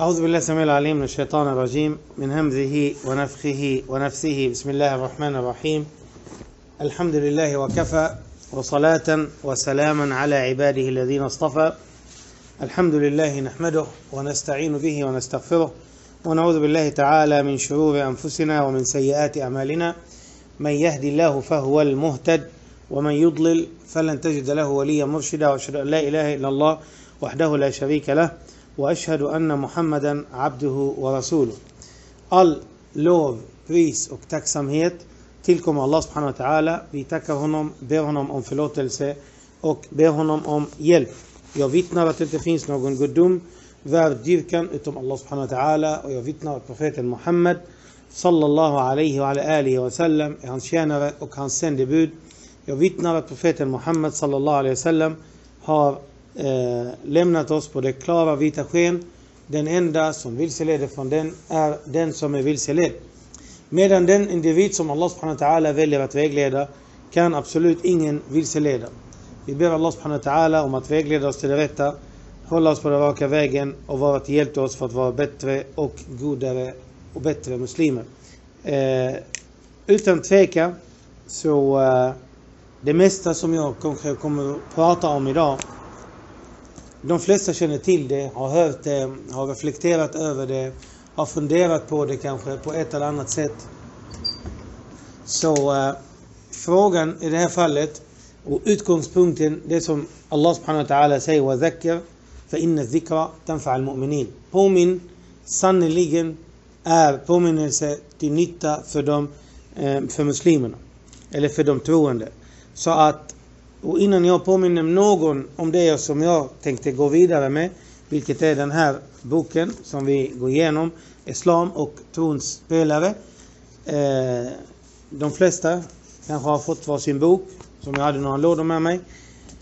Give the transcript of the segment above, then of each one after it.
أعوذ بالله السميع العليم من الشيطان الرجيم من همزه ونفخه ونفسه. بسم الله الرحمن الرحيم. الحمد لله وكفى وصلاة وسلاما على عباده الذين اصطفى. الحمد لله نحمده ونستعين به ونستغفره ونعوذ بالله تعالى من شرور أنفسنا ومن سيئات أعمالنا. من يهدي الله فهو المهتد ومن يضلل فلن تجد له وليا مرشدا. وأشهد أن لا إله إلا الله وحده لا شريك له. واشهد ان محمدا عبده ورسوله. All lov, pris och tacksamhet tillkommer Allah subhanahu wa ta'ala. Vi tackar honom, ber honom om förlåtelse och ber honom om hjälp. Jag vittnar att det inte finns någon gudom värd dyrkan utom Allah subhanahu wa ta'ala och jag vittnar att profeten Muhammed sallallahu alaihi wa alihi wa sallam är hans tjänare och hans sändebud. Jag vittnar att profeten Muhammed sallallahu alaihi wa sallam har eh, lämnat oss på det klara vita sken. Den enda som vilseleder från den är den som är vilseledd. Medan den individ som Allah subhanahu wa ta'ala väljer att vägleda kan absolut ingen vilseleda. Vi ber Allah subhanahu wa ta'ala om att vägleda oss till det rätta, hålla oss på den raka vägen och vara till hjälp till oss för att vara bättre och godare och bättre muslimer. Eh, utan tvekan så eh, det mesta som jag kanske kommer att prata om idag de flesta känner till det, har hört det, har reflekterat över det, har funderat på det kanske på ett eller annat sätt. Så eh, frågan i det här fallet och utgångspunkten, det som Allah subhanahu wa ta'ala säger وَذَكِّرْ فَإِنَّ الذِّكْرَ تَنْفَعَ الْمُؤْمِنِينَ Påminn sannerligen är påminnelse till nytta för, dem, eh, för muslimerna. Eller för de troende. Så att, och innan jag påminner någon om det som jag tänkte gå vidare med, vilket är den här boken som vi går igenom, Islam och trons spelare. Eh, de flesta kanske har fått varsin bok, som jag hade några lådor med mig.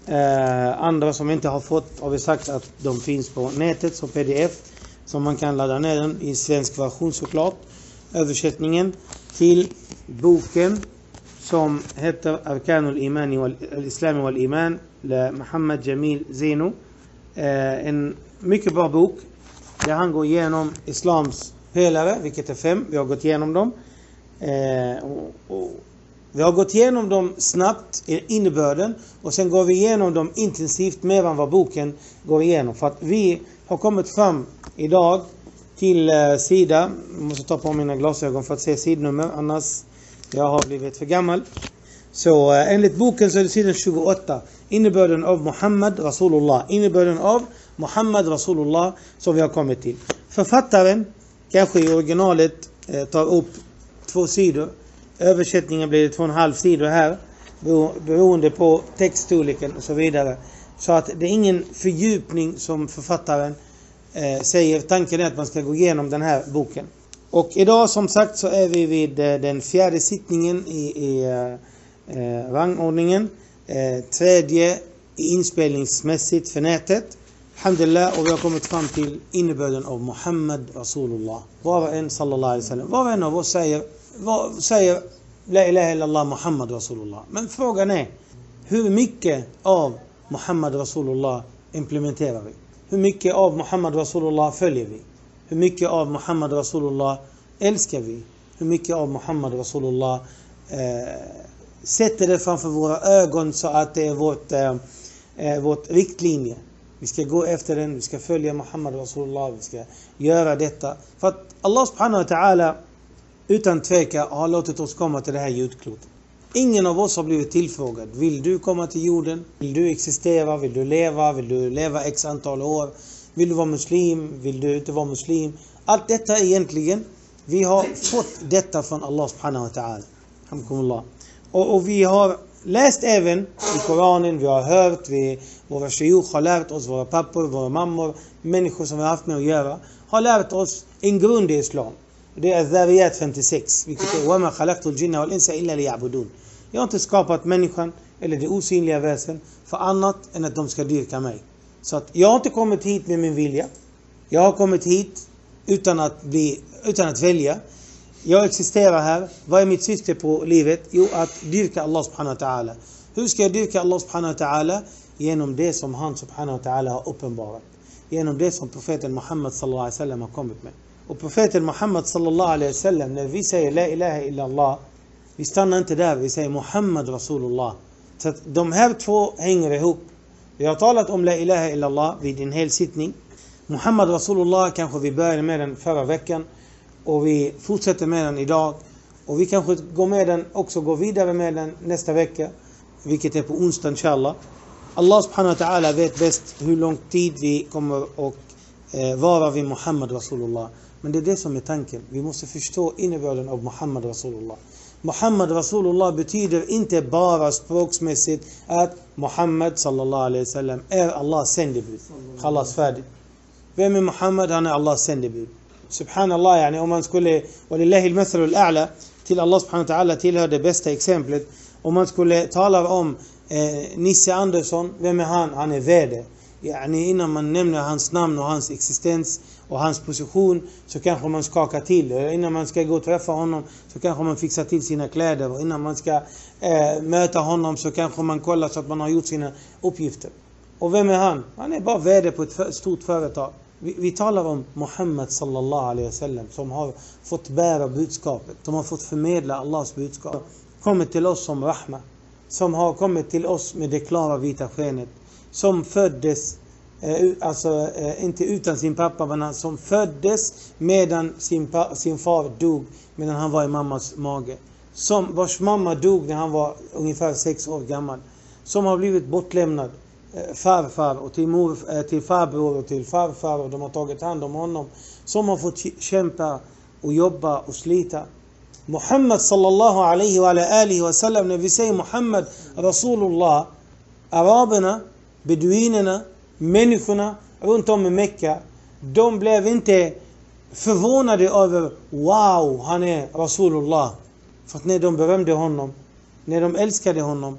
Eh, andra som inte har fått har vi sagt att de finns på nätet som pdf, som man kan ladda ner den i svensk version såklart. Översättningen till boken som heter Arkanul Imani wal Islami wal Iman Muhammad Jamil Zeno. Eh, en mycket bra bok där han går igenom Islams pelare, vilket är fem. Vi har gått igenom dem. Eh, vi har gått igenom dem snabbt, innebörden, och sen går vi igenom dem intensivt mer än vad boken går igenom. För att vi har kommit fram idag till eh, sida, jag måste ta på mina glasögon för att se sidnummer, annars jag har blivit för gammal. Så eh, enligt boken så är det sidan 28. Innebörden av Muhammad Rasulullah. Innebörden av Muhammad Rasulullah som vi har kommit till. Författaren, kanske i originalet, eh, tar upp två sidor. Översättningen blir det två och en halv sidor här. Beroende på textstorleken och så vidare. Så att det är ingen fördjupning som författaren eh, säger. Tanken är att man ska gå igenom den här boken. Och idag som sagt så är vi vid eh, den fjärde sittningen i, i eh, eh, rangordningen. Eh, tredje inspelningsmässigt för nätet. Alhamdulillah och vi har kommit fram till innebörden av Muhammad Rasulullah. Var och en sallallahu alaihi wasallam. Var och en av oss säger, var, säger La ilaha illallah Muhammad Rasulullah. Men frågan är hur mycket av Muhammad Rasulullah implementerar vi? Hur mycket av Muhammad Rasulullah följer vi? Hur mycket av Muhammad Rasulullah älskar vi? Hur mycket av Muhammad Rasulullah eh, sätter det framför våra ögon så att det är vårt, eh, eh, vårt riktlinje. Vi ska gå efter den, vi ska följa Muhammad Rasulullah, vi ska göra detta. För att Allah subhanahu wa ta'ala utan tvekan har låtit oss komma till det här jordklotet. Ingen av oss har blivit tillfrågad. Vill du komma till jorden? Vill du existera? Vill du leva? Vill du leva x antal år? Vill du vara muslim? Vill du inte vara muslim? Allt detta egentligen, vi har fått detta från Allah subhanahu wa ta'ala. Och, och vi har läst även i Koranen, vi har hört, vi, våra shiuch har lärt oss, våra pappor, våra mammor, människor som vi har haft med att göra, har lärt oss en grund i Islam. Det är Dhariyat 56, vilket är وَمَا خَلَقْتُ الْجِنَّ وَالْإِنسَ إِلَّا لِيَعْبُدُونَ Jag har inte skapat människan, eller det osynliga väsen, för annat än att de ska dyrka mig. Så att jag har inte kommit hit med min vilja. Jag har kommit hit utan att, bli, utan att välja. Jag existerar här. Vad är mitt syfte på livet? Jo, att dyrka Allah subhanahu wa ta'ala. Hur ska jag dyrka Allah subhanahu wa ta'ala? Genom det som han subhanahu wa ta'ala har uppenbarat. genom det som profeten Muhammed sallallahu alaihi wasallam har kommit med. Och profeten Muhammed sallallahu alaihi wasallam, när vi säger la ilaha illallah, vi stannar inte där, vi säger Muhammad Rasulullah. Så att de här två hänger ihop. Vi har talat om la ilaha illallah vid en hel sittning. Muhammad Rasulullah kanske vi började med den förra veckan och vi fortsätter med den idag. Och vi kanske går med den, också går vidare med den nästa vecka, vilket är på onsdag inshallah. Allah subhanahu wa ta'ala vet bäst hur lång tid vi kommer att eh, vara vid Muhammad Rasulullah. Men det är det som är tanken. Vi måste förstå innebörden av Muhammad Rasulullah. Muhammad Rasulullah betyder inte bara språksmässigt att Muhammad sallallahu alaihi wasallam är Allahs sändebud. Khalas färdigt. Vem är Muhammad? Han är Allahs sändebud. Subhanallah, yani om man skulle, walillahi al-mathalul a'la, till Allah subhanahu wa ta'ala tillhör det bästa exemplet. Om man skulle tala om eh, Nisse Andersson, vem är han? Han är VD. Yani innan man nämner hans namn och hans existens och hans position så kanske man skakar till. Eh, innan man ska gå och träffa honom så kanske man fixar till sina kläder. Och innan man ska eh, möta honom så kanske man kollar så att man har gjort sina uppgifter. Och vem är han? Han är bara VD på ett stort företag. Vi, vi talar om Muhammed sallallahu alaihi wasallam som har fått bära budskapet, som har fått förmedla Allahs budskap. Kommit till oss som Rahma. Som har kommit till oss med det klara vita skenet. Som föddes, Eh, alltså eh, inte utan sin pappa, men han som föddes medan sin, sin far dog, medan han var i mammas mage. Som, vars mamma dog när han var ungefär sex år gammal. Som har blivit bortlämnad eh, farfar och till, mor, till farbror och till farfar och de har tagit hand om honom. Som har fått kämpa och jobba och slita. Muhammad sallallahu alaihi wa alihi wa sallam, när vi säger Muhammad Rasulullah, araberna, beduinerna, människorna runt om i Mecka, de blev inte förvånade över Wow, han är Rasulullah. För att när de berömde honom, när de älskade honom,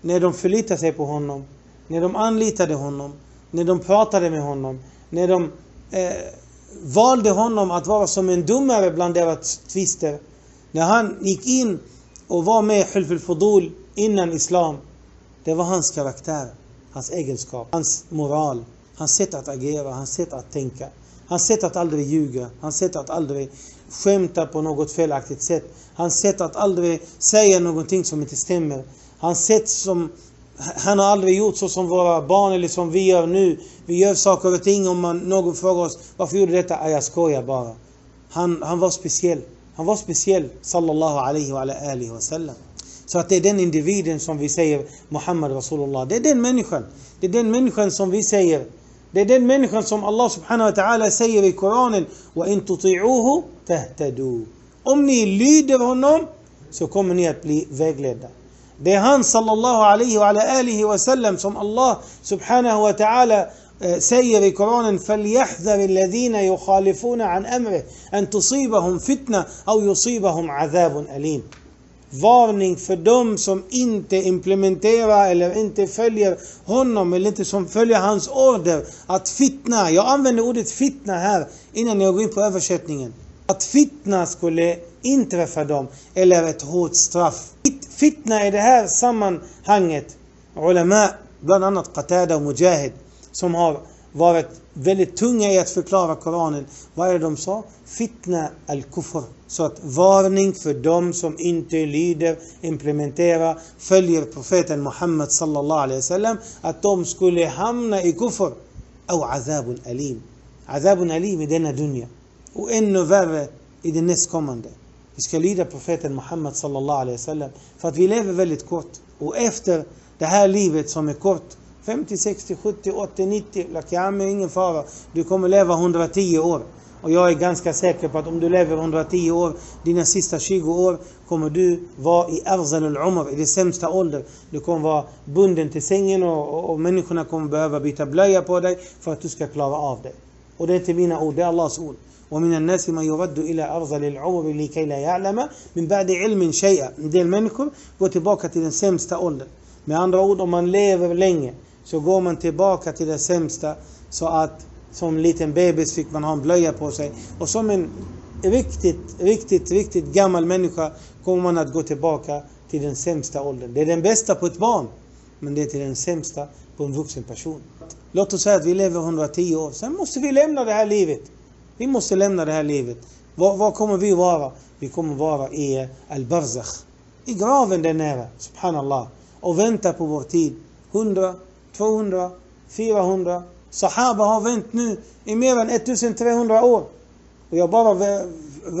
när de förlitade sig på honom, när de anlitade honom, när de pratade med honom, när de eh, valde honom att vara som en domare bland deras tvister. När han gick in och var med i Hulf al-Fudul innan Islam. Det var hans karaktär, hans egenskap, hans moral, hans sätt att agera, hans sätt att tänka. Hans sätt att aldrig ljuga, hans sätt att aldrig skämta på något felaktigt sätt. Hans sätt att aldrig säga någonting som inte stämmer. Hans sätt som han har aldrig gjort så som våra barn eller som vi gör nu. Vi gör saker och ting om man, någon frågar oss varför gjorde du detta? Jag skojar bara. Han, han var speciell. Han var speciell, sallallahu alaihi wa alihi wa sallam. Så att det är den individen som vi säger Muhammad Rasulullah. Det är den människan. Det är den människan som vi säger. Det är den människan som Allah subhanahu wa ta'ala säger i Koranen. In tuti'uhu tahtadu. Om ni lyder honom så kommer ni att bli vägledda. Det är han sallallahu alaihi wa alihi wa sallam som Allah subhanahu wa ta'ala säger i Koranen فَلْيَحْذَرِ الَّذِينَ يُخَالِفُونَ عَنْ أَمْرِهِ أَنْ تُصِيبَهُم فِتْنَةٌ أَوْ يُصِيبَهُم عَذَابٌ أَلِيمٌ Varning för dem som inte implementerar eller inte följer honom eller inte som följer hans order att fitna. Jag använder ordet fitna här innan jag går in på översättningen. Att fitna skulle inträffa dem eller ett hårt straff. Fitna i det här sammanhanget, ulama, bland annat Qatada och Mujahid, som har varit väldigt tunga i att förklara Koranen. Vad är det de sa? Fitna al-kufr. Så att varning för dem som inte lyder, implementerar, följer profeten Muhammed sallallahu alaihi wasallam, att de skulle hamna i kufr. Och azabun alim. Azabun alim i denna dunja. Och ännu värre i det nästkommande. Vi ska lyda profeten Muhammed sallallahu alaihi wasallam. För att vi lever väldigt kort. Och efter det här livet som är kort, 50, 60, 70, 80, 90, Lakiame, ingen fara. Du kommer leva 110 år. Och jag är ganska säker på att om du lever 110 år, dina sista 20 år, kommer du vara i arzal al-umr, i det sämsta ålder. Du kommer vara bunden till sängen och, och, och människorna kommer behöva byta blöja på dig för att du ska klara av det. Och det är inte mina ord, det är Allahs ord. ومن الناس من يرد إلى أرذل العمر لكي لا يعلم من بعد علم شيئا. En del människor går tillbaka till den sämsta åldern. Med andra ord, om man lever länge så går man tillbaka till det sämsta så att som liten bebis fick man ha en blöja på sig. Och som en riktigt, riktigt, riktigt gammal människa kommer man att gå tillbaka till den sämsta åldern. Det är den bästa på ett barn. men det är till den sämsta på en vuxen person. Låt oss säga att vi lever 110 år, sen måste vi lämna det här livet. Vi måste lämna det här livet. Var, kommer vi vara? Vi kommer vara i al-barzakh. I graven där nere, subhanallah. Och vänta på vår tid. 100, 200, 400. Sahaba har vänt nu i mer än 1300 år. Och jag bara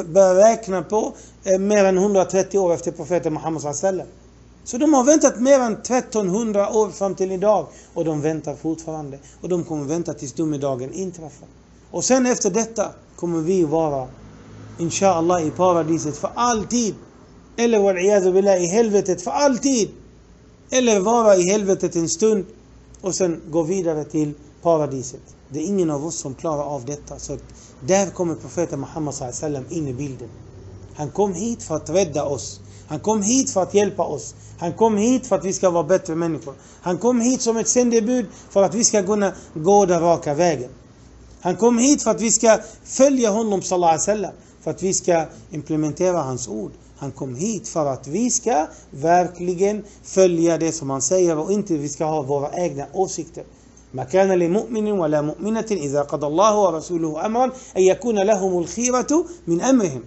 börjar räkna på eh, mer än 130 år efter profeten Muhammed sallam. Så de har väntat mer än 1300 år fram till idag. Och de väntar fortfarande. Och de kommer vänta tills domedagen inträffar. Och sen efter detta kommer vi vara, inshallah, i paradiset för alltid. Eller wal billah, i helvetet för alltid. Eller vara i helvetet en stund och sen gå vidare till paradiset. Det är ingen av oss som klarar av detta. Så där kommer profeten Muhammed sallam in i bilden. Han kom hit för att rädda oss. Han kom hit för att hjälpa oss. Han kom hit för att vi ska vara bättre människor. Han kom hit som ett sändebud för att vi ska kunna gå den raka vägen. Han kom hit för att vi ska följa honom sallallahu alaihi wasallam. För att vi ska implementera hans ord. Han kom hit för att vi ska verkligen följa det som han säger och inte vi ska ha våra egna åsikter. ما كان لمؤمن ولا مؤمنة إذا قضى الله ورسوله أمرا أن يكون لهم الخيرة من أمرهم.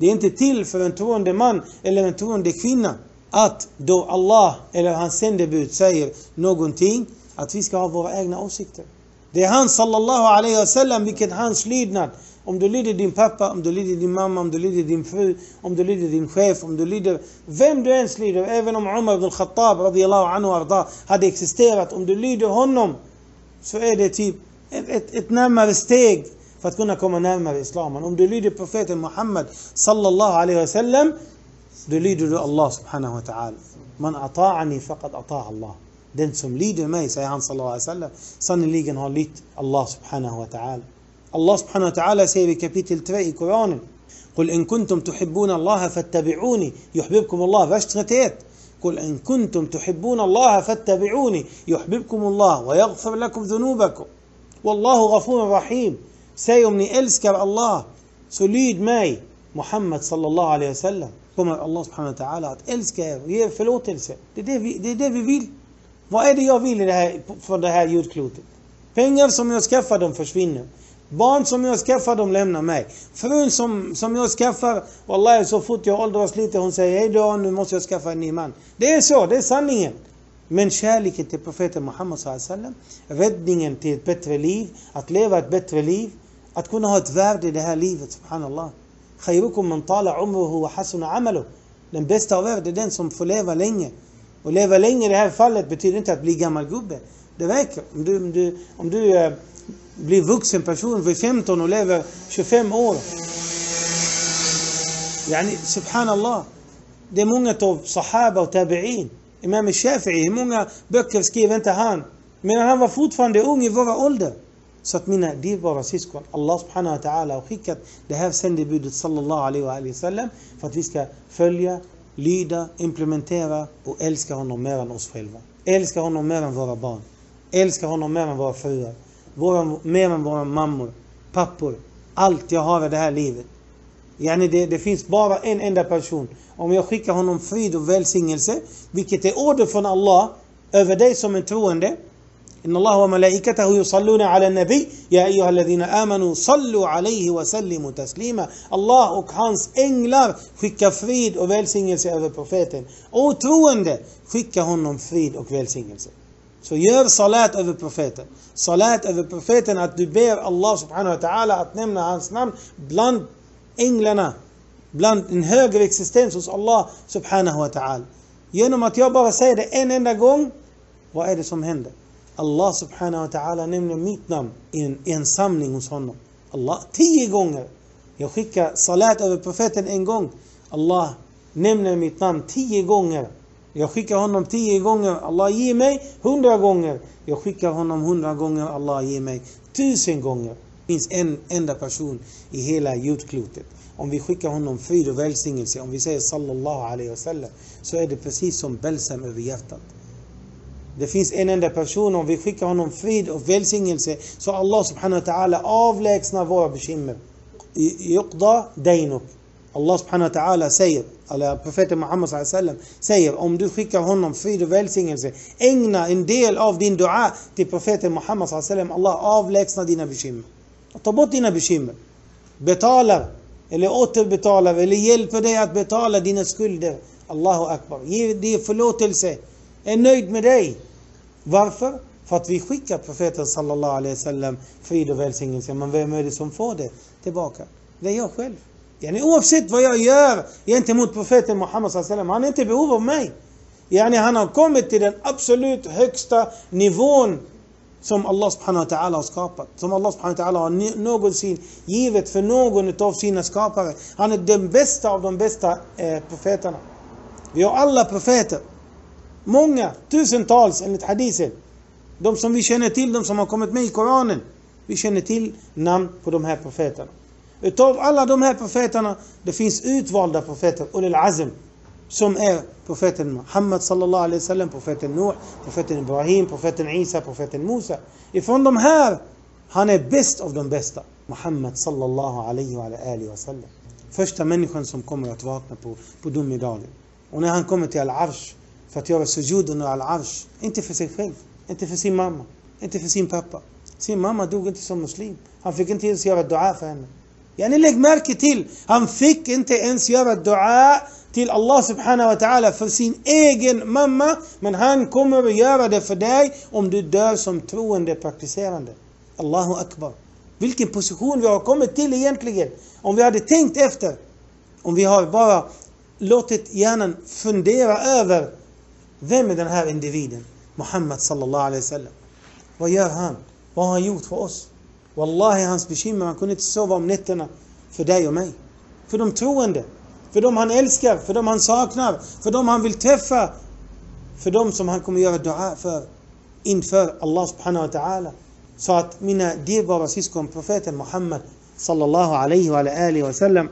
Det är inte till för en troende man eller en troende kvinna att då Allah eller hans sändebud säger någonting, att vi ska ha våra egna åsikter. Det är han sallallahu alaihi wasallam, vilket hans lydnad. Om du lyder din pappa, om du lyder din mamma, om du lyder din fru, om du lyder din chef, om du lyder vem du ens lyder, även om Umar ibn Khattab radiyallahu anhu arda hade existerat, om du lyder honom så är det typ ett, ett, ett närmare steg för att kunna komma närmare islamen. Om du lyder profeten Muhammed sallallahu alaihi wasallam, då lyder du Allah subhanahu wa ta'ala. Man ata'ani faqad ata'a Allah. Den som lyder mig, säger han sallallahu alaihi wasallam, sannoliken har lytt Allah subhanahu wa ta'ala. Allah subhanahu wa ta'ala säger i kapitel 3 i Koranen قل إن كنتم تحبون الله فاتبعوني يحببكم الله vers 31 قل ان كنتم تحبون الله فاتبعوني يحببكم الله ويغفر لكم ذنوبكم والله غفور رحيم. سيومني إلسكر الله. سليد ماي محمد صلى الله عليه وسلم. كما الله سبحانه وتعالى إلسكر يير فلوتلس دي دي في فيل vad är det jag vill i det här för det här jordklotet Barn som jag skaffar, de lämnar mig. Frun som, som jag skaffar, wallahi så fort jag åldras lite, hon säger hej då, nu måste jag skaffa en ny man. Det är så, det är sanningen. Men kärleken till profeten Muhammed sallam, räddningen till ett bättre liv, att leva ett bättre liv, att kunna ha ett värde i det här livet, subhanallah. Khairukum man tala umruhu wa hasuna amalu. Den bästa av er är den som får leva länge. Och leva länge i det här fallet betyder inte att bli gammal gubbe. Det räcker. Om du, om du, om du eh, blir vuxen person vid 15 och lever 25 år. Yani, subhanallah. Det är många av sahaba och tabi'in. Imam Shafi'i, hur många böcker skrev inte han? Men han var fortfarande ung i våra ålder. Så att mina dyrbara syskon, Allah subhanahu wa ta'ala har skickat det här sändebudet sallallahu alaihi wa sallam för att vi ska följa, lyda, implementera och älska honom mer än oss själva. Älska honom mer än våra barn. Älska honom mer än våra fruar Våra, mer än våra mammor, pappor. Allt jag har i det här livet. Yani det, det finns bara en enda person. Om jag skickar honom frid och välsignelse, vilket är order från Allah över dig som en troende. إن الله وملائكته يصلون على النبي يا أيها الذين آمنوا صلوا عليه وسلموا تسليما Allah och hans änglar skickar frid och välsignelse över profeten. Och troende skickar honom frid och välsignelse. Så gör salat över profeten. Salat över profeten att du ber Allah subhanahu wa ta'ala att nämna hans namn bland änglarna. Bland en högre existens hos Allah subhanahu wa ta'ala. Genom att jag bara säger det en enda gång, vad är det som händer? Allah subhanahu wa ta'ala nämner mitt namn i en, i en samling hos honom. Allah, tio gånger. Jag skickar salat över profeten en gång. Allah nämner mitt namn tio gånger. Jag skickar honom tio gånger. Allah ger mig hundra gånger. Jag skickar honom hundra gånger. Allah ger mig tusen gånger. Det finns en enda person i hela jordklotet. Om vi skickar honom frid och välsignelse, om vi säger sallallahu alaihi wasallam, så är det precis som bälsam över hjärtat. Det finns en enda person, om vi skickar honom frid och välsignelse, så Allah subhanahu wa ta'ala avlägsnar våra bekymmer. Yuqda dainuk. Allah subhanahu wa ta'ala säger, eller profeten Muhammed sallallahu alaihi wasallam säger, om du skickar honom frid och välsignelse, ägna en del av din dua till profeten Muhammed sallallahu alaihi wasallam. Allah avlägsnar dina bekymmer. Ta bort dina bekymmer. Betalar, eller återbetalar, eller hjälper dig att betala dina skulder. Allahu akbar. Ge dig förlåtelse. Är nöjd med dig. Varför? För att vi skickar profeten sallallahu alaihi wasallam frid och välsignelse. Men vem är det som får det tillbaka? Det är jag själv. Yani oavsett vad jag gör gentemot profeten Muhammed sallallahu alaihi wasallam, han är inte i behov av mig. Yani han har kommit till den absolut högsta nivån som Allah subhanahu wa ta'ala har skapat. Som Allah subhanahu wa ta'ala har någonsin givet för någon av sina skapare. Han är den bästa av de bästa eh, profeterna. Vi har alla profeter. Många, tusentals enligt hadisen. De som vi känner till, de som har kommit med i Koranen. Vi känner till namn på de här profeterna. Utav alla de här profeterna, det finns utvalda profeter, Ulil Azm, som är profeten Muhammad sallallahu alaihi wasallam, profeten Noah, profeten Ibrahim, profeten Isa, profeten Musa. Ifrån de här, han är bäst av de bästa. Muhammad sallallahu alaihi wa alihi wasallam. Första människan som kommer att vakna på, på domedagen. Och när han kommer till Al-Arsh, för att göra sujud under Al-Arsh, inte för sig själv, inte för sin mamma, inte för sin pappa. Sin mamma dog inte som muslim. Han fick inte ens göra dua för henne. Yani lägg märke till, han fick inte ens göra dua till Allah subhanahu wa ta'ala för sin egen mamma. Men han kommer att göra det för dig om du dör som troende praktiserande. Allahu akbar. Vilken position vi har kommit till egentligen. Om vi hade tänkt efter. Om vi har bara låtit hjärnan fundera över vem är den här individen? Muhammad sallallahu alaihi wasallam. Vad gör han? Vad har han gjort för oss? Wallahi, hans bekymmer, han kunde inte sova om nätterna för dig och mig. För de troende. För de han älskar, för de han saknar, för de han vill träffa. För de som han kommer göra dua för inför Allah subhanahu wa ta'ala. Så att mina dyrbara syskon, profeten Muhammad sallallahu alaihi wa alihi wa sallam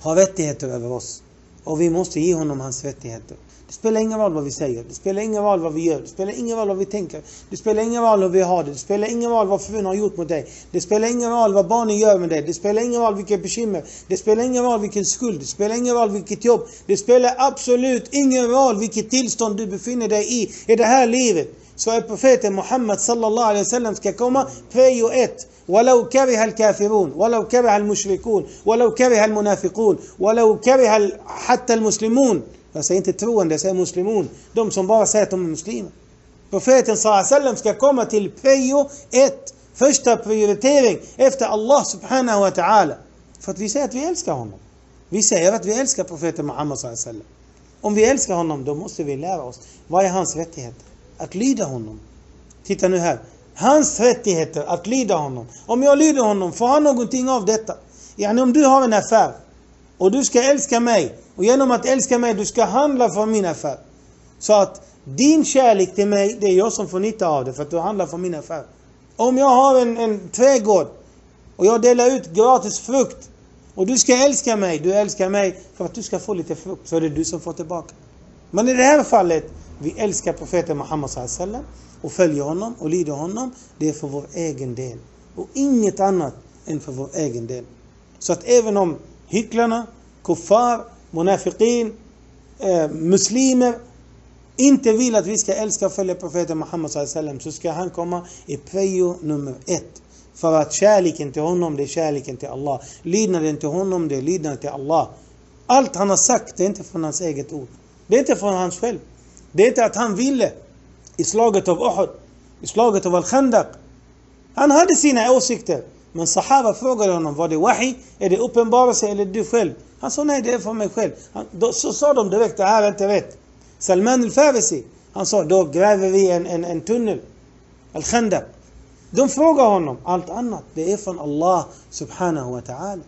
har rättigheter över oss. Och vi måste ge honom hans rättigheter. Det spelar ingen roll vad vi säger, det spelar ingen roll vad vi gör, det spelar ingen roll vad vi tänker. Det spelar ingen roll hur vi har det, det spelar ingen roll vad frun har gjort mot dig. Det spelar ingen roll vad barnen gör med dig, det spelar ingen roll vilka bekymmer. Det spelar ingen roll vilken skuld, det spelar ingen roll vilket jobb. Det spelar absolut ingen roll vilket tillstånd du befinner dig i, i det här livet. Så är profeten Muhammad sallallahu alaihi wasallam ska komma prio ett. ولو كره الكافرون ولو كره المشركون ولو كره المنافقون ولو كره حتى المسلمون jag säger inte troende, jag säger muslimon. De som bara säger att de är muslimer. Profeten sallam ska komma till prio ett. Första prioritering efter Allah subhanahu wa ta'ala. För att vi säger att vi älskar honom. Vi säger att vi älskar profeten Muhammad sallam. Om vi älskar honom, då måste vi lära oss. Vad är hans rättigheter? Att lyda honom. Titta nu här. Hans rättigheter att lyda honom. Om jag lyder honom, får han någonting av detta? Yani om du har en affär och du ska älska mig och genom att älska mig, du ska handla för min affär. Så att din kärlek till mig, det är jag som får nytta av det för att du handlar för min affär. Om jag har en, en trädgård och jag delar ut gratis frukt och du ska älska mig, du älskar mig för att du ska få lite frukt, så är det du som får tillbaka. Men i det här fallet, vi älskar profeten Muhammad sallam och följer honom och lyder honom. Det är för vår egen del. Och inget annat än för vår egen del. Så att även om hycklarna, kuffar, munafiqin, eh, muslimer inte vill att vi ska älska och följa profeten Muhammad sallam så ska han komma i prio nummer ett. För att kärleken till honom, det är kärleken till Allah. Lydnaden till honom, det är lydnaden till Allah. Allt han har sagt, det är inte från hans eget ord. Det är inte från hans själv. Det är inte att han ville i slaget av Uhud, i slaget av Al-Khandaq. Han hade sina åsikter. Men Sahaba frågade honom, var det wahi? Är det uppenbarelse eller du själv? Han sa nej, det är för mig själv. Han, då, så sa de direkt, det här är inte rätt. Salman al-Farisi, han sa, då gräver vi en, en, en tunnel. Al-Khandaq. De frågar honom, allt annat, det är från Allah subhanahu wa ta'ala.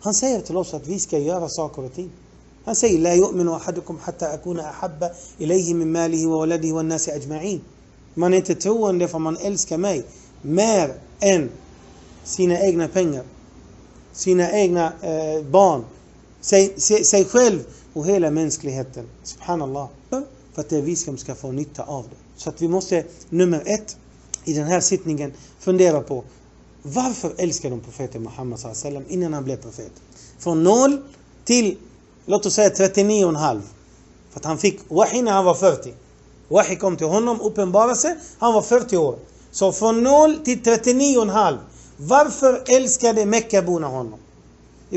Han säger till oss att vi ska göra saker och ting. Han säger, لا يؤمن أحدكم حتى أكون أحب إليه من ماله وولده والناس أجمعين. Man är inte troende för man älskar mig mer än sina egna pengar, sina egna eh, barn, sig, sig, sig själv och hela mänskligheten. Subhanallah. För att det är vi som ska få nytta av det. Så att vi måste, nummer ett, i den här sittningen fundera på varför älskar de profeten Muhammad sallam innan han blev profet? Från noll till, låt oss säga 39,5. För att han fick wahi när han var 40. Wahi kom till honom, uppenbarelse, han var 40 år. Så från 0 till 39,5. Varför älskade Meckaborna honom?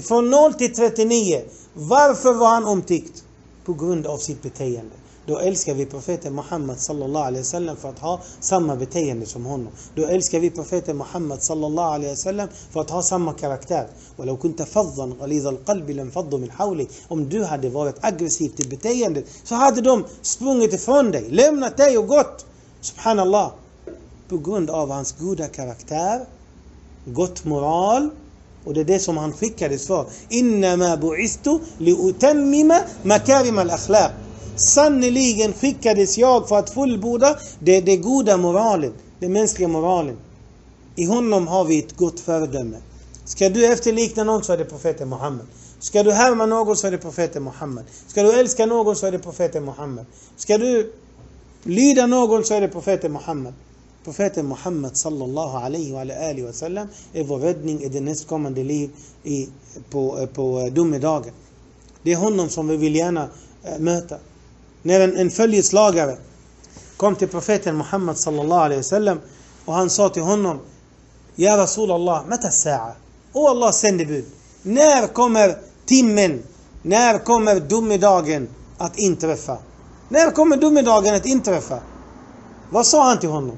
Från 0 till 39. Varför var han omtyckt? På grund av sitt beteende. Då älskar vi profeten Muhammed sallallahu alaihi wasallam för att ha samma beteende som honom. Då älskar vi profeten Muhammed sallallahu alaihi wasallam för att ha samma karaktär. ولو كنت فظا غليظ القلب لانفضوا min حولك. Om du hade varit aggressiv till beteendet så hade de sprungit ifrån dig, lämnat dig och gått. Subhanallah. På grund av hans goda karaktär, gott moral och det är det som han skickades för. Innama bu'istu liutammima makarim al-akhlaq. Sannerligen skickades jag för att fullborda det, det goda moralen, den mänskliga moralen. I honom har vi ett gott föredöme. Ska du efterlikna någon så är det profeten Muhammed. Ska du härma någon så är det profeten Muhammed. Ska du älska någon så är det profeten Muhammed. Ska du lyda någon så är det profeten Muhammed. Profeten Muhammed sallallahu alaihi wa alihi wa sallam är vår räddning i det nästkommande liv i, på, på eh, domedagen. Det är honom som vi vill gärna eh, möta. När en, en följeslagare kom till profeten Muhammed sallallahu alaihi wa sallam och han sa till honom Ja Rasulallah, mata sa'a? O Allahs sändebud, när kommer timmen, när kommer domedagen att inträffa? När kommer domedagen att inträffa? Vad sa han till honom?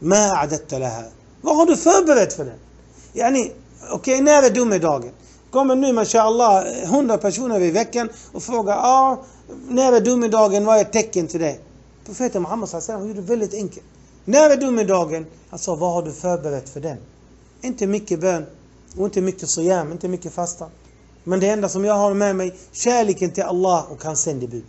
ما أعددت لها? Vad har du förberett för den? Yani, okej, okay, när är domedagen? Kommer nu, mashallah, 100 personer i veckan och frågar, ah, när är domedagen? Vad är tecken till det? Profeten Muhammed sallallahu gjorde det väldigt enkelt. När är domedagen? Han sa, vad har du förberett för den? Inte mycket bön och inte mycket siyam, inte mycket fasta. Men det enda som jag har med mig, kärleken till Allah och hans sändebud.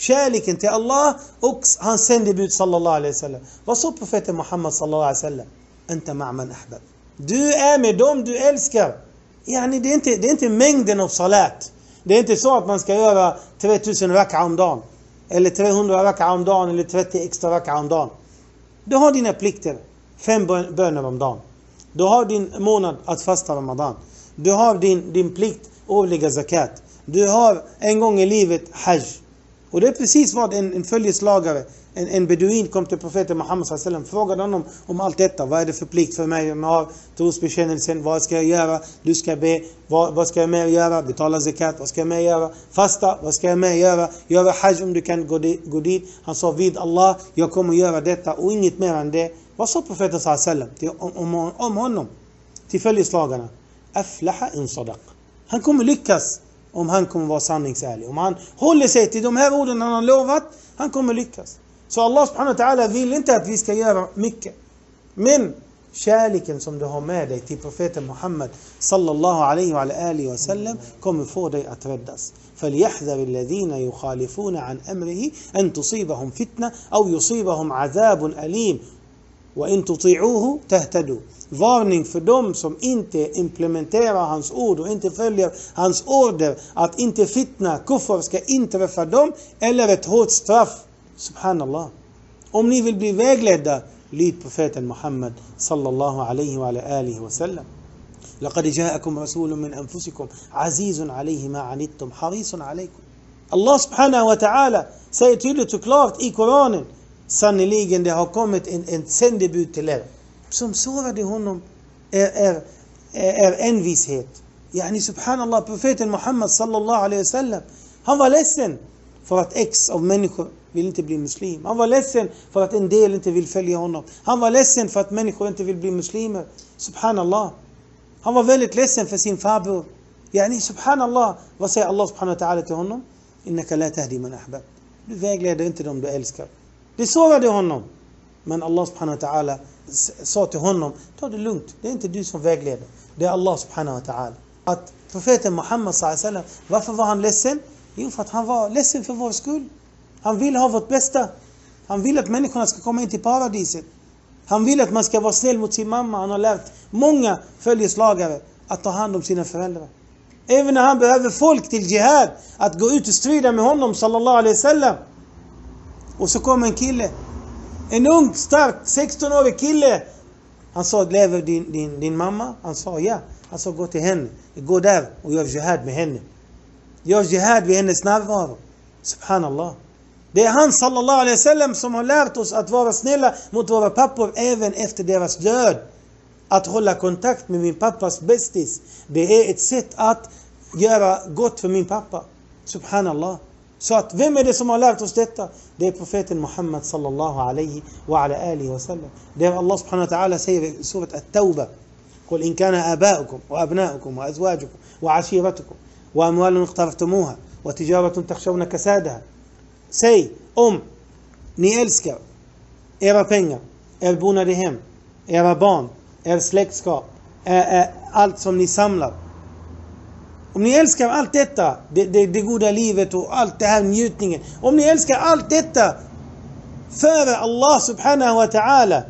Kärleken till Allah och hans sändebud sallallahu alaihi wasallam. Vad sa profeten Muhammed sallallahu alaihi wasallam? Anta ma'man ahbab. Du är med dem du älskar. Yani det, är inte, det är inte mängden av salat. Det är inte så att man ska göra 3000 raka om dagen. Eller 300 raka om dagen eller 30 extra raka om dagen. Du har dina plikter. Fem böner om dagen. Du har din månad att fasta Ramadan. Du har din, din plikt årliga zakat. Du har en gång i livet hajj. Och det är precis vad en, en följeslagare, en, en beduin kom till profeten Muhammed sallam frågade honom om allt detta. Vad är det för plikt för mig? Jag har trosbekännelsen. Vad ska jag göra? Du ska be. Vad, vad ska jag mer göra? Betala zakat. Vad ska jag mer göra? Fasta. Vad ska jag mer göra? Göra hajj om du kan gå dit. Gå dit. Han sa vid Allah, jag kommer göra detta och inget mer än det. Vad sa profeten sallam om, om, om honom? Till följeslagarna. Aflaha in sadaq. Han kommer lyckas om han kommer vara sanningsärlig. Om han håller sig till de här orden han har lovat, han kommer lyckas. Så Allah subhanahu wa ta'ala vill inte att vi ska göra mycket. Men kärleken som du har med dig till profeten Muhammed sallallahu alaihi wa alihi wa sallam kommer få dig att räddas. فليحذر الذين يخالفون عن أمره أن تصيبهم فتنة أو يصيبهم عذاب أليم وإن تطيعوه تهتدوا Varning för dem som inte implementerar hans ord och inte följer hans order att inte fitna, kuffar ska inträffa dem eller ett hårt straff. Subhanallah. Om ni vill bli vägledda, lyd profeten Muhammed sallallahu alaihi wa alihi wa sallam. لقد جاءكم رسول من أنفسكم عزيز عليه ما عنتم حريص عليكم Allah subhanahu wa ta'ala säger tydligt och klart i Koranen Sannerligen det har kommit en, en sändebud till er som sårade honom är, är, är envishet. Yani subhanallah, profeten Muhammed sallallahu alaihi wasallam, han var ledsen för att x av människor vill inte bli muslim. Han var ledsen för att en del inte vill följa honom. Han var ledsen för att människor inte vill bli muslimer. Subhanallah. Han var väldigt ledsen för sin farbror. Yani subhanallah, vad säger Allah subhanahu wa ta'ala till honom? Innaka la tahdi man ahbab. Du vägleder inte dem du älskar. Det sårade honom. Men Allah subhanahu wa ta'ala sa till honom, ta det lugnt, det är inte du som vägleder. Det är Allah subhanahu wa ta'ala. Att profeten Muhammed sallam, varför var han ledsen? Jo, för att han var ledsen för vår skull. Han vill ha vårt bästa. Han vill att människorna ska komma in till paradiset. Han vill att man ska vara snäll mot sin mamma. Han har lärt många följeslagare att ta hand om sina föräldrar. Även när han behöver folk till jihad, att gå ut och strida med honom sallallahu alaihi wasallam. Och så kom en kille en ung, stark, 16-årig kille. Han sa, lever din, din, din mamma? Han sa ja. Han sa, gå till henne. Gå där och gör jihad med henne. gör jihad vid hennes närvaro. Subhanallah. Det är han sallallahu alaihi wasallam som har lärt oss att vara snälla mot våra pappor även efter deras död. Att hålla kontakt med min pappas bästis. Det är ett sätt att göra gott för min pappa. Subhanallah. Så att vem är det som har lärt oss detta? Det är profeten Muhammad sallallahu alaihi wa ala alihi wa sallam. Det är Allah subhanahu wa ta'ala säger i surat At-Tawbah. قل إن كان آباؤكم وأبناؤكم وأزواجكم وعشيرتكم وأموال اقترفتموها وتجارة تخشون كسادها Säg om ni älskar era pengar, er bonade hem, era barn, er släktskap, allt som ni samlar. Om ni älskar allt detta, det, det, det goda livet och allt det här njutningen. Om ni älskar allt detta före Allah subhanahu wa ta'ala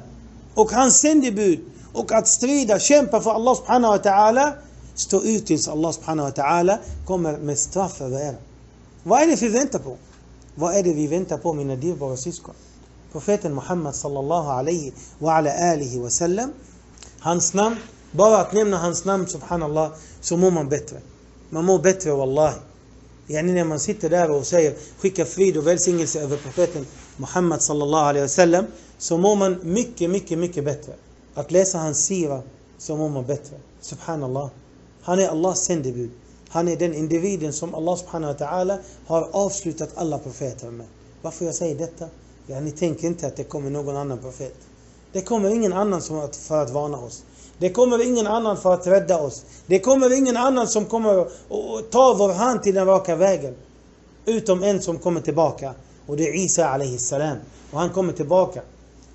och hans sändebud och att strida, kämpa för Allah subhanahu wa ta'ala. Stå ut tills Allah subhanahu wa ta'ala kommer med straff över er. Vad är det vi väntar på? Vad är det vi väntar på mina dyrbara syskon? Profeten Muhammad sallallahu alaihi wa ala alihi wa sallam. Hans namn, bara att nämna hans namn subhanallah så mår man bättre. Man mår bättre wallahi. Yani när man sitter där och säger skicka frid och välsignelse över profeten Muhammad sallallahu alaihi wasallam så mår man mycket, mycket, mycket bättre. Att läsa hans sira så mår man bättre. Subhanallah. Han är Allahs sändebud. Han är den individen som Allah subhanahu wa ta'ala har avslutat alla profeter med. Varför jag säger detta? Ja, ni tänker inte att det kommer någon annan profet. Det kommer ingen annan som att, för att varna oss. Det kommer ingen annan för att rädda oss. Det kommer ingen annan som kommer att ta vår hand till den raka vägen. Utom en som kommer tillbaka. Och det är Isa alaihi salam. Och han kommer tillbaka.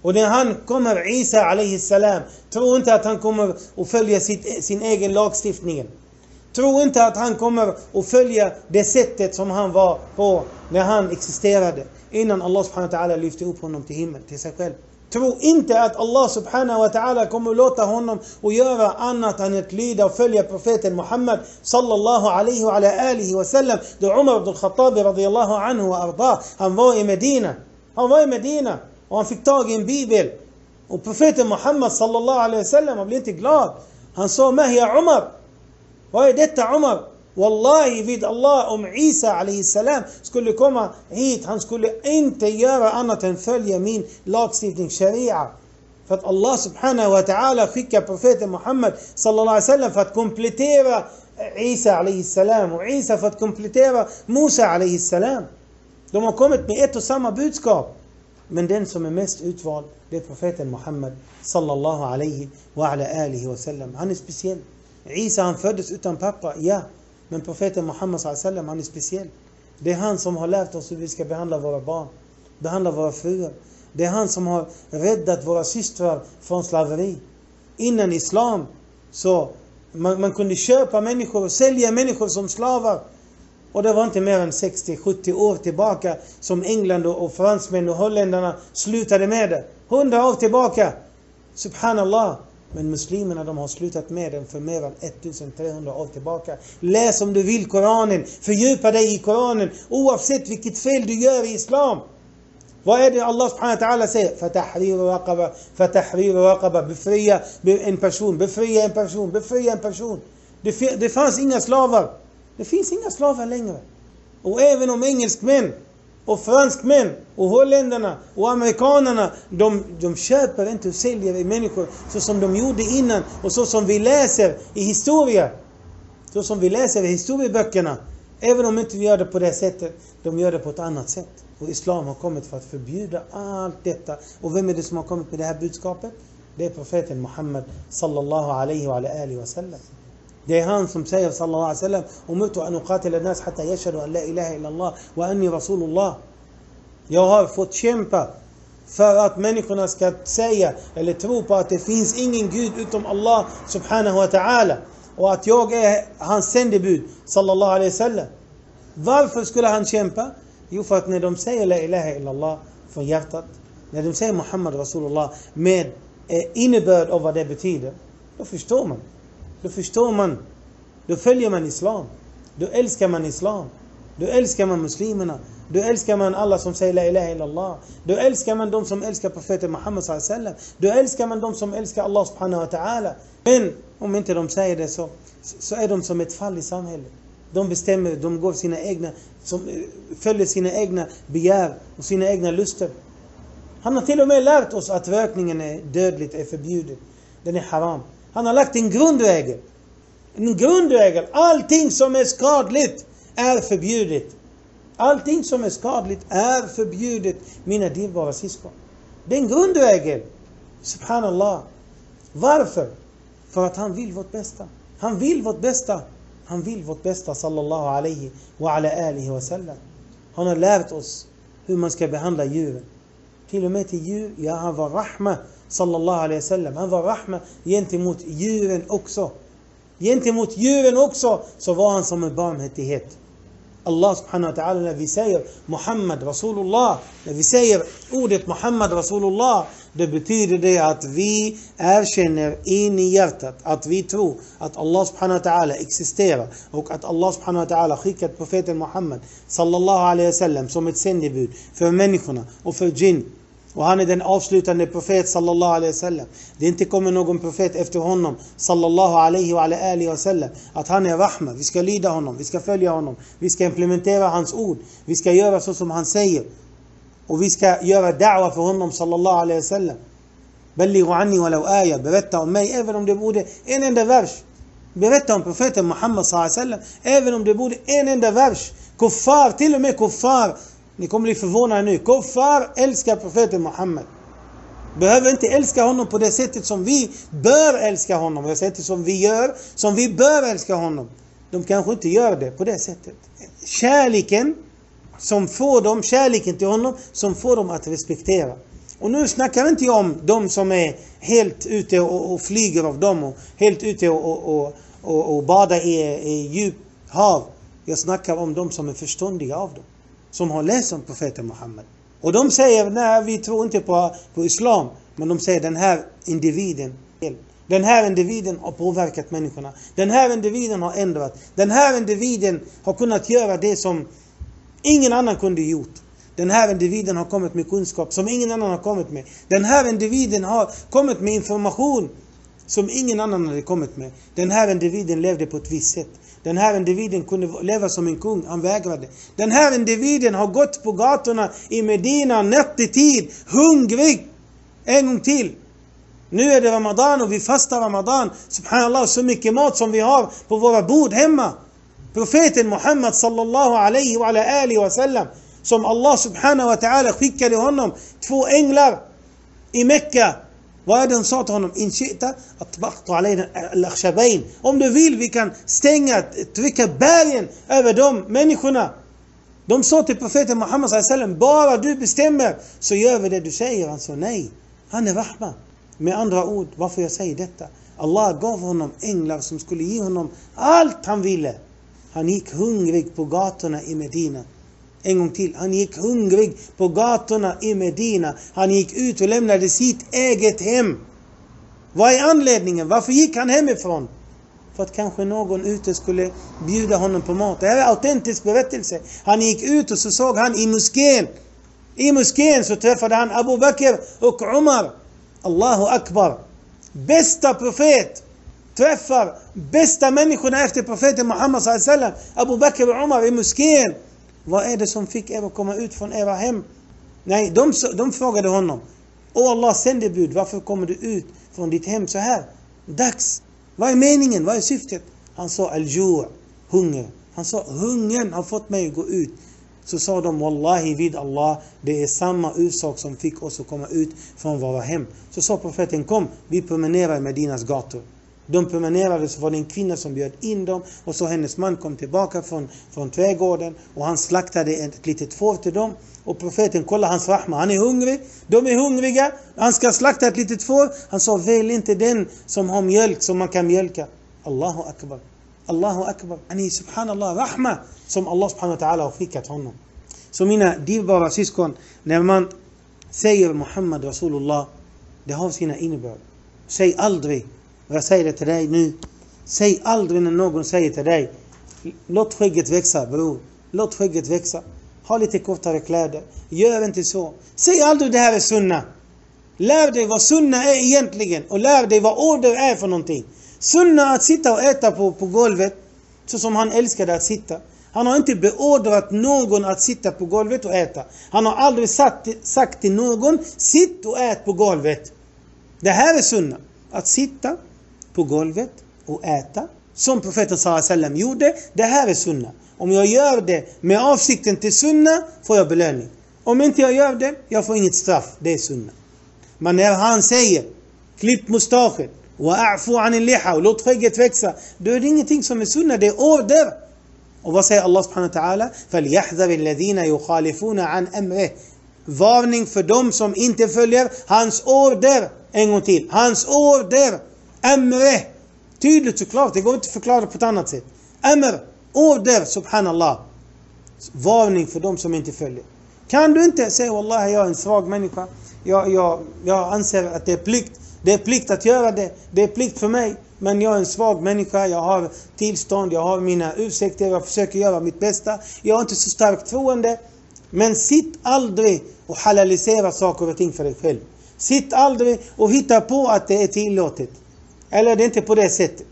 Och när han kommer, Isa alaihi salam, tro inte att han kommer att följa sitt, sin egen lagstiftning. Tro inte att han kommer att följa det sättet som han var på när han existerade. Innan Allah subhanahu wa ta'ala lyfte upp honom till himlen, till sig själv. Tro inte att Allah subhanahu wa ta'ala kommer att låta honom att göra annat än att lyda och följa profeten Muhammad sallallahu alaihi wa alihi wa sallam. Då Umar ibn al-Khattabi radiyallahu anhu wa arda, han var i Medina. Han var i Medina och han fick tag i en bibel. Och profeten Muhammad sallallahu alaihi wa sallam, han blev inte glad. Han sa, Mahia Umar. Vad är detta Umar? Wallahi vid Allah om Isa salam skulle komma hit, han skulle inte göra annat än följa min lagstiftning, sharia. För att Allah subhanahu wa ta'ala skickar profeten Muhammad sallallahu alaihi wasallam för att komplettera eh, Isa salam och Isa för att komplettera Musa salam. De har kommit med ett och samma budskap. Men den som är mest utvald, det är profeten Muhammad sallallahu alaihi wa ala alihi. Han är speciell. Isa han föddes utan pappa, ja. Men profeten Muhammad sallam, han är speciell. Det är han som har lärt oss hur vi ska behandla våra barn, behandla våra fruar. Det är han som har räddat våra systrar från slaveri. Innan islam så man, man kunde köpa människor och sälja människor som slavar. Och det var inte mer än 60-70 år tillbaka som England och, och fransmän och holländarna slutade med det. 100 år tillbaka. Subhanallah. Men muslimerna de har slutat med den för mer än 1300 år tillbaka. Läs om du vill Koranen, fördjupa dig i Koranen oavsett vilket fel du gör i Islam. Vad är det Allah subhanahu wa ta'ala säger? Fatahrir raqaba, fatahrir raqaba. Befria en person, befria en person, befria en person. Det, det fanns inga slavar. Det finns inga slavar längre. Och även om engelskmän och franskmän och holländarna och amerikanerna, de, de köper inte och säljer människor så som de gjorde innan och så som vi läser i historia. Så som vi läser i historieböckerna. Även om inte vi gör det på det sättet, de gör det på ett annat sätt. Och Islam har kommit för att förbjuda allt detta. Och vem är det som har kommit med det här budskapet? Det är profeten Muhammad sallallahu alaihi wa alihi wa sallam. Det är han som säger sallallahu alaihi wasallam Umirtu an uqatila nas hatta yashhadu an la ilaha illallah wa anni rasulullah. Jag har fått kämpa för att människorna ska säga eller tro på att det finns ingen Gud utom Allah subhanahu wa ta'ala. Och att jag är hans sändebud sallallahu alaihi wasallam. Varför skulle han kämpa? Jo, för att när de säger la ilaha illallah från hjärtat, när de säger Muhammad Rasulullah med eh, innebörd av vad det betyder, då förstår man. Då förstår man. Då följer man Islam. Då älskar man Islam. Då älskar man muslimerna. Då älskar man alla som säger La ilaha illallah. Då älskar man de som älskar profeten Muhammed wasallam. Då älskar man de som älskar Allah subhanahu wa ta'ala. Men om inte de säger det så, så är de som ett fall i samhället. De bestämmer, de går sina egna, som, eh, följer sina egna begär och sina egna lustar. Han har till och med lärt oss att rökningen är dödligt, är förbjuden. Den är haram. Han har lagt en grundregel. En grundregel. Allting som är skadligt är förbjudet. Allting som är skadligt är förbjudet, mina dyrbara syskon. Det är en grundregel. Subhanallah. Varför? För att han vill vårt bästa. Han vill vårt bästa. Han vill vårt bästa sallallahu alaihi wa ala alihi wa sallam. Han har lärt oss hur man ska behandla djuren. Till och med till djur, ja han var rahma sallallahu alaihi wasallam. Han var rahma gentemot djuren också. Gentemot djuren också så var han som en barmhärtighet. Allah subhanahu wa ta'ala när vi säger Muhammad Rasulullah, när vi säger ordet Muhammad Rasulullah, det betyder det att vi erkänner in i hjärtat att vi tror att Allah subhanahu wa ta'ala existerar och att Allah subhanahu wa ta'ala skickat profeten Muhammad sallallahu alaihi wasallam som ett sändebud för människorna och för jinn och han är den avslutande profet sallallahu alaihi wasallam. Det inte kommer någon profet efter honom sallallahu alaihi wa alihi wasallam. Att han är rahma, vi ska lyda honom, vi ska följa honom, vi ska implementera hans ord, vi ska göra så som han säger. Och vi ska göra da'wa för honom sallallahu alaihi wasallam. Ballighu anni walau aya, berätta om mig även om det borde en enda vers. Berätta om profeten Muhammad sallallahu alaihi wasallam även om det borde en enda vers. Kuffar, till och med kuffar ni kommer bli förvånade nu. Kuffar älskar profeten Muhammed. Behöver inte älska honom på det sättet som vi bör älska honom. Det sättet som vi gör, som vi bör älska honom. De kanske inte gör det på det sättet. Kärleken som får dem, kärleken till honom, som får dem att respektera. Och nu snackar inte jag om de som är helt ute och, och flyger av dem och helt ute och, och, och, och badar i, i djup hav. Jag snackar om de som är förståndiga av dem som har läst om profeten Muhammed. Och de säger, nej vi tror inte på, på Islam. Men de säger den här individen, den här individen har påverkat människorna. Den här individen har ändrat. Den här individen har kunnat göra det som ingen annan kunde gjort. Den här individen har kommit med kunskap som ingen annan har kommit med. Den här individen har kommit med information som ingen annan hade kommit med. Den här individen levde på ett visst sätt. Den här individen kunde leva som en kung, han vägrade. Den här individen har gått på gatorna i Medina nattetid, hungrig. En gång till. Nu är det Ramadan och vi fastar Ramadan. Subhanallah, så mycket mat som vi har på våra bord hemma. Profeten Muhammad sallallahu alaihi wa alihi wa sallam som Allah subhanahu wa ta'ala skickade honom två änglar i Mekka vad är det de sa till honom? Inshita atbaqtu alayna al-akhshabain. Om du vill, vi kan stänga, trycka bergen över de människorna. De sa till profeten Muhammed sallam, bara du bestämmer så gör vi det du säger. Han sa nej. Han är rahma. Med andra ord, varför jag säger detta? Allah gav honom änglar som skulle ge honom allt han ville. Han gick hungrig på gatorna i Medina. En gång till. Han gick hungrig på gatorna i Medina. Han gick ut och lämnade sitt eget hem. Vad är anledningen? Varför gick han hemifrån? För att kanske någon ute skulle bjuda honom på mat. Det här är autentisk berättelse. Han gick ut och så såg han i moskén. I moskén så träffade han Abu Bakr och Umar. Allahu Akbar. Bästa profet träffar bästa människorna efter profeten Muhammad sallam. Abu Bakr och Umar i moskén. Vad är det som fick er att komma ut från era hem? Nej, de, de frågade honom. O Allah sändebud, varför kommer du ut från ditt hem så här? Dags. Vad är meningen? Vad är syftet? Han sa al hunger. Han sa hungern har fått mig att gå ut. Så sa de Wallahi vid Allah, det är samma orsak som fick oss att komma ut från våra hem. Så sa profeten kom, vi promenerar i Medinas gator. De promenerade så var det en kvinna som bjöd in dem och så hennes man kom tillbaka från, från trädgården och han slaktade ett litet får till dem. Och profeten kollade hans rahma, han är hungrig, de är hungriga, han ska slakta ett litet får. Han sa, välj inte den som har mjölk som man kan mjölka. Allahu akbar. Allahu akbar. Ani subhanallah, rahma som Allah subhanahu wa ta'ala har skickat honom. Så mina dyrbara syskon, när man säger Muhammad Rasulullah, det har sina innebörd. Säg aldrig och jag säger det till dig nu. Säg aldrig när någon säger till dig Låt skägget växa bror. Låt skägget växa. Ha lite kortare kläder. Gör inte så. Säg aldrig det här är sunna. Lär dig vad sunna är egentligen och lär dig vad order är för någonting. Sunna att sitta och äta på, på golvet. Så som han älskade att sitta. Han har inte beordrat någon att sitta på golvet och äta. Han har aldrig sagt, sagt till någon, sitt och ät på golvet. Det här är sunna. Att sitta på golvet och äta. Som profeten sallam gjorde. Det här är sunna. Om jag gör det med avsikten till sunna får jag belöning. Om inte jag gör det, jag får inget straff. Det är sunna. Men när han säger klipp mustaschen wa'afu anil liha och låt skägget växa. Då är det ingenting som är sunna, det är order. Och vad säger Allah subhanahu wa ta'ala? فَلْيَحْذَرِ الَّذِينَ يُخَالِفُونَ عَنْ أَمْرِهِ Varning för dem som inte följer hans order. En gång till. Hans order. Amre. Tydligt såklart. Det går inte att förklara på ett annat sätt. Amr. Order. Subhanallah. Varning för dem som inte följer. Kan du inte säga Wallahi, jag är en svag människa. Jag, jag, jag anser att det är plikt. Det är plikt att göra det. Det är plikt för mig. Men jag är en svag människa. Jag har tillstånd. Jag har mina ursäkter. Jag försöker göra mitt bästa. Jag är inte så starkt troende. Men sitt aldrig och halalisera saker och ting för dig själv. Sitt aldrig och hitta på att det är tillåtet. Eller det är inte på det sättet.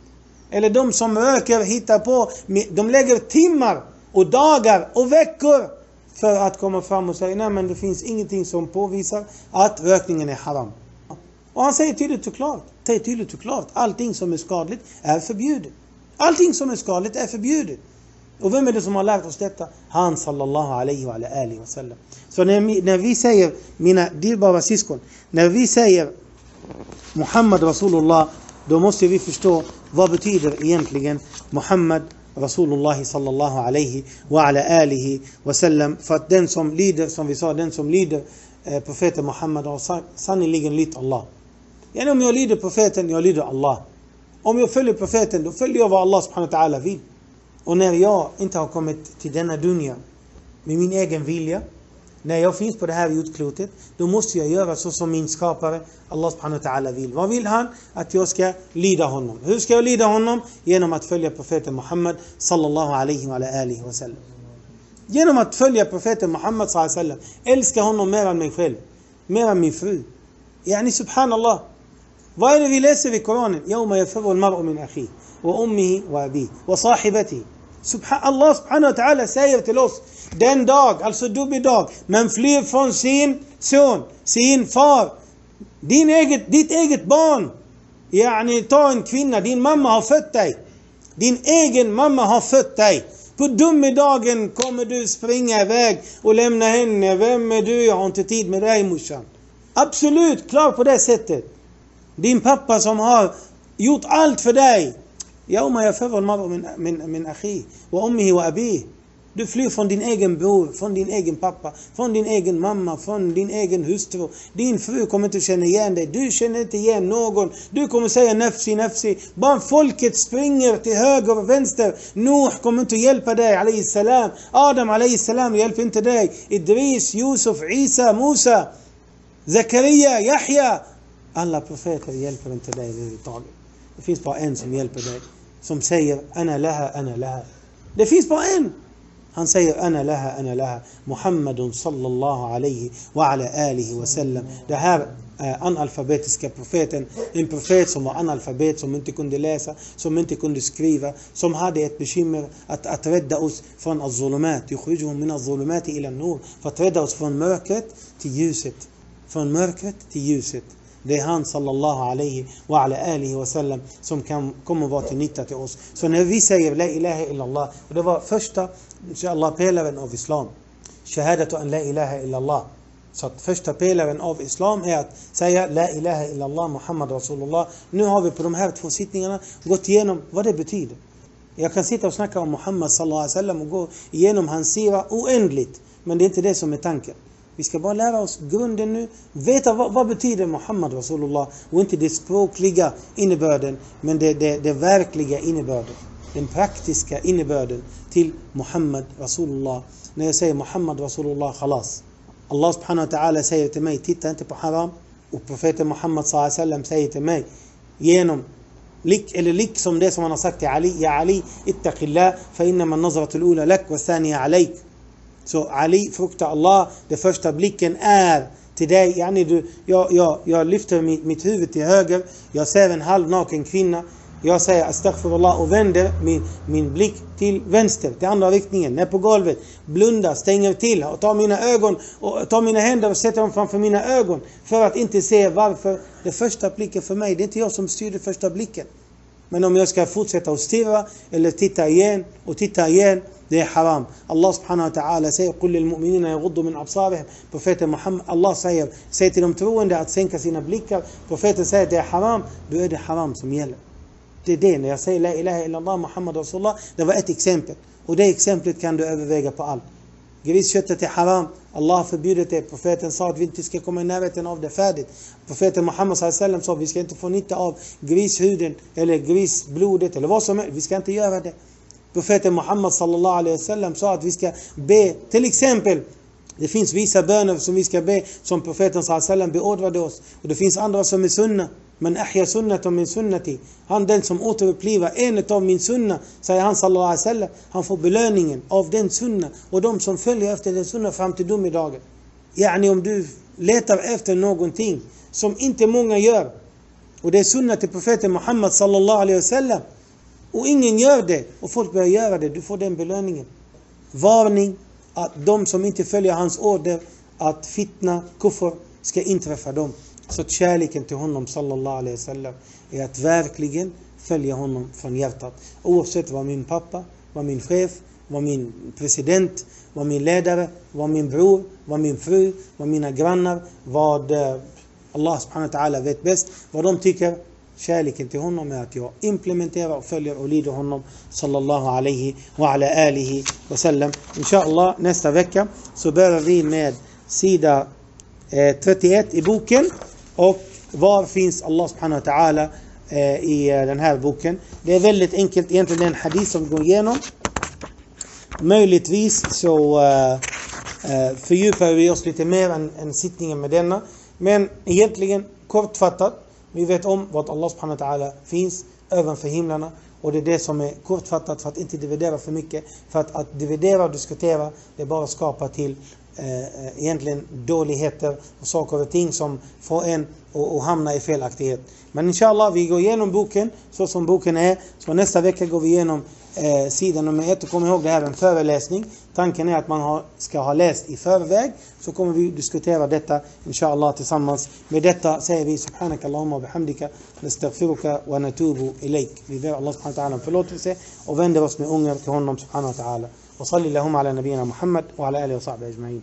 Eller de som röker hittar på. De lägger timmar och dagar och veckor för att komma fram och säga nej men det finns ingenting som påvisar att rökningen är haram. Och han säger tydligt och klart, säger tydligt och klart, allting som är skadligt är förbjudet. Allting som är skadligt är förbjudet. Och vem är det som har lärt oss detta? Han sallallahu alaihi wa alihi wa sallam. Så när, när vi säger, mina dyrbara syskon, när vi säger Muhammad Rasulullah, då måste vi förstå vad betyder egentligen Muhammad Rasulullah sallallahu alaihi wa ala alihi wa sallam. För att den som lyder, som vi sa, den som lyder eh, profeten Muhammad har sannerligen lytt Allah. Yani om jag lyder profeten, jag lyder Allah. Om jag följer profeten, då följer jag vad Allah subhanahu wa ta'ala vill. Och när jag inte har kommit till denna dunja med min egen vilja, när jag finns på det här jordklotet, då måste jag göra så som min skapare Allah subhanahu wa ta'ala vill. Vad vill han? Att jag ska lyda honom. Hur ska jag lyda honom? Genom att följa profeten Muhammad sallallahu alaihi wa alihi wa sallam. Genom att följa profeten Muhammad sallallahu alaihi wa sallam. Älska honom mer än mig själv. Mer än min fru. Yani subhanallah. Vad är det vi läser i Koranen? يوم يفر المرء من أخيه وأمه وأبيه وصاحبته Subhan Allah subhanahu wa ta'ala säger till oss den dag, alltså domedag, man flyr från sin son, sin far, din eget, ditt eget barn. Yani ta en kvinna, din mamma har fött dig. Din egen mamma har fött dig. På domedagen kommer du springa iväg och lämna henne. Vem är du? Jag har inte tid med dig morsan. Absolut, klar på det sättet. Din pappa som har gjort allt för dig. يوم يفر المرء من من من أخيه وأمه وأبيه Du flyr från din egen bror, från din egen pappa, från din egen mamma, från din egen hustru. Din fru kommer inte känna igen dig. Du känner inte igen någon. Du kommer säga nafsi, nafsi. Bara folket springer till höger och vänster. Nuh kommer inte hjälpa dig, alayhi salam. Adam, alayhi salam, hjälper inte dig. Idris, Yusuf, Isa, Musa, Zakaria, Yahya. Alla profeter hjälper inte dig överhuvudtaget. Det finns bara en som hjälper dig. Som säger ana laha, ana laha. Det finns bara en. Han säger ana laha, ana laha. Muhammadun sallallahu alaihi wa ala alihi wa sallam. Det här är analfabetiska profeten. En profet som var analfabet, som inte kunde läsa, som inte kunde skriva, som hade ett bekymmer att, att rädda oss från az-zulumat. Yukhrijuhum min az-zulumati ila nur. För att rädda oss från mörkret till ljuset. Från mörkret till ljuset. Det är han sallallahu alaihi wa ala alihi wa sallam som kan, kommer vara till nytta till oss. Så när vi säger la ilaha illallah, och det var första, inshallah, pelaren av islam. Shahadatu an la ilaha illallah. Så att första pelaren av islam är att säga la ilaha illallah Muhammad Rasulullah. Nu har vi på de här två sittningarna gått igenom vad det betyder. Jag kan sitta och snacka om Muhammad sallallahu alaihi wasallam och gå igenom hans sira oändligt. Men det är inte det som är tanken. Vi ska bara lära oss grunden nu. Veta vad, vad betyder Muhammad Rasulullah och inte det språkliga innebörden men det, det, det verkliga innebörden. Den praktiska innebörden till Muhammad Rasulullah. När jag säger Muhammad Rasulullah khalas. Allah subhanahu wa ta'ala säger till mig, titta inte på haram. Och profeten Muhammad sallam säger till mig, genom lik, eller liksom det som han har sagt till Ali, Ja Ali, ittaqillah, fa innama nazratul ula lak wa thaniya alayk. Så Ali, frukta Allah, den första blicken är till dig. Yani du, jag, jag, jag lyfter mitt, mitt huvud till höger, jag ser en halvnaken kvinna. Jag säger astaghfirullah och vänder min, min blick till vänster, till andra riktningen, ner på golvet. Blundar, stänger till och tar mina ögon och tar mina händer och sätter dem framför mina ögon. För att inte se varför. Det första blicken för mig, det är inte jag som styr den första blicken. Men om jag ska fortsätta att stirra eller titta igen och titta igen, det är haram. Allah subhanahu wa ta'ala säger قُلْ لِلْمُؤْمِنِينَ يَغُضُّ مِنْ أَبْصَارِهِمْ Profeten Muhammad, Allah säger, säg till de troende att sänka sina blickar. Profeten säger att det är haram, då är det haram som gäller. Det är det, när jag säger La ilaha illallah Muhammad Rasulullah, det var ett exempel. Och det exemplet kan du överväga på allt. Grisköttet är haram. Allah har förbjudit det. Profeten sa att vi inte ska komma i närheten av det färdigt. Profeten Muhammed sallam sa att vi ska inte få nytta av grishuden eller grisblodet eller vad som helst. Vi ska inte göra det. Profeten Muhammed sallallahu alaihi wasallam sa att vi ska be, till exempel det finns vissa böner som vi ska be som profeten sallam beordrade oss. Och det finns andra som är sunna. Men ahya sunnatan min sunnati. Han den som återupplivar en av min sunna, säger han sallallahu alaihi wasallam, han får belöningen av den sunna och de som följer efter den sunna fram till domedagen. Yani om du letar efter någonting som inte många gör och det är sunna till profeten Muhammad sallallahu alaihi wasallam och ingen gör det och folk börjar göra det, du får den belöningen. Varning att de som inte följer hans order att fitna, kuffer ska inträffa dem. Så kärleken till honom sallallahu alaihi wasallam är att verkligen följa honom från hjärtat. Oavsett vad min pappa, vad min chef, vad min president, vad min ledare, vad min bror, vad min fru, vad mina grannar, vad eh, Allah subhanahu wa ta'ala vet bäst, vad de tycker. Kärleken till honom är att jag implementerar och följer och lyder honom sallallahu alaihi wa ala alihi wa sallam. Inshallah nästa vecka så börjar vi med sida eh, 31 i boken och var finns Allah subhanahu wa ta'ala eh, i eh, den här boken? Det är väldigt enkelt, egentligen är det en hadith som vi går igenom. Möjligtvis så eh, fördjupar vi oss lite mer än, än sittningen med denna. Men egentligen kortfattat, vi vet om vad Allah subhanahu wa ta'ala finns ovanför himlarna. Och det är det som är kortfattat för att inte dividera för mycket. För att, att dividera och diskutera, det bara skapar till Eh, eh, egentligen dåligheter och saker och ting som får en att hamna i felaktighet. Men inshallah, vi går igenom boken så som boken är. Så nästa vecka går vi igenom eh, sida nummer ett. Och kom ihåg, det här är en föreläsning. Tanken är att man har, ska ha läst i förväg. Så kommer vi diskutera detta inshallah tillsammans. Med detta säger vi subhanak Allahumma bihamdika nastaghfiruka wa natubu ilaik. Vi ber Allah subhanahu wa ta'ala om förlåtelse och vänder oss med ånger till honom subhanahu wa ta'ala. وصلي اللهم على نبينا محمد وعلى آله وصحبه أجمعين.